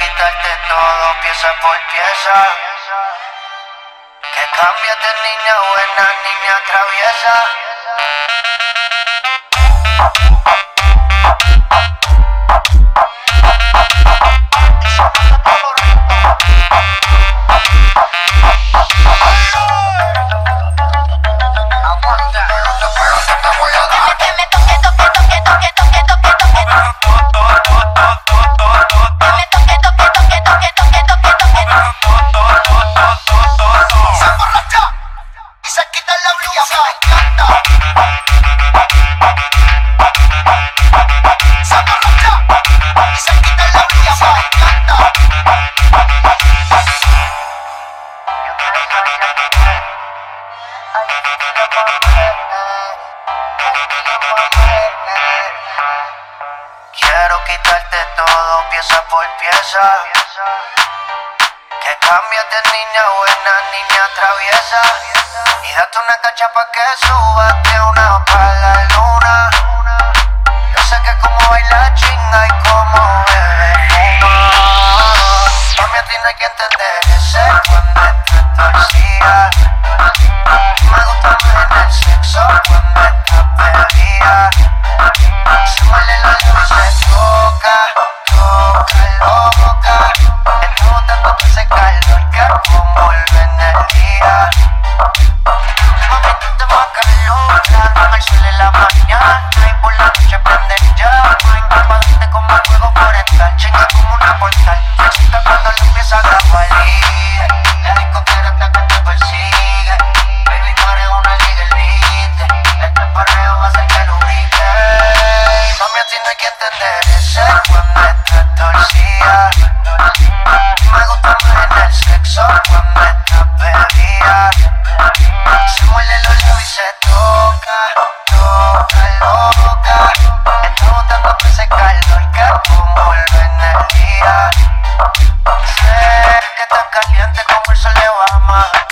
quitarte todo pieza por pieza. Que cambies de niña buena, niña traviesa. Quiero quitarte todo pieza por pieza. Que cambies de niña buena, niña traviesa. Y date una cacha pa' que subas de una pa' la luna. Yo sé que como baila chinga como una portal. Me excita cuando le empieza a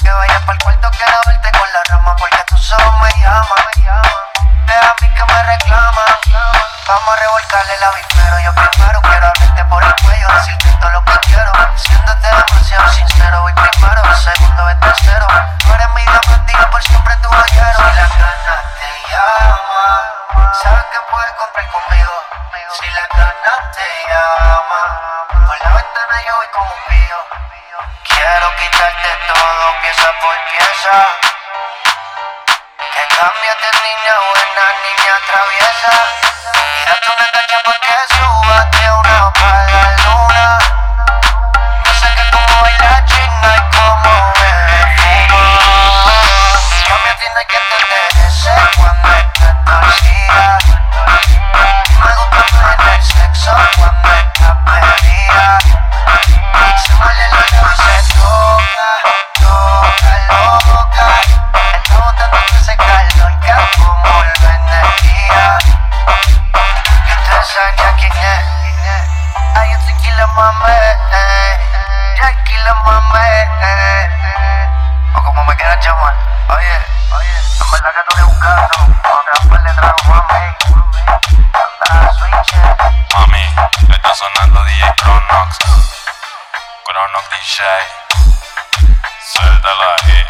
Que vayas pa'l cuarto, quiero verte con la rama porque tus ojos me llaman. Deja a mí que me reclaman. Vamos a revolcarle la pero yo primero quiero hablarte por el cuello, decirte todo lo que quiero. Siéntate demasiado sincero, voy primero, segundo es tercero. Tú eres mi diamante y por siempre tu joyero. Si las ganas te llaman, sabes que puedes comprar conmigo. Si las ganas te llaman, por la ventana yo voy como un pío. Quitarte todo pieza por pieza. Que cambies de niña buena, niña traviesa. Tranquila, mami. Tranquila, mami. O como me quieras llamar. Oye, oye. En verdad que tú caso. Cuando te das par de trago, mami. Anda, switch. Mami, está sonando DJ Chronox. Chronox DJ. Suéltala ahí.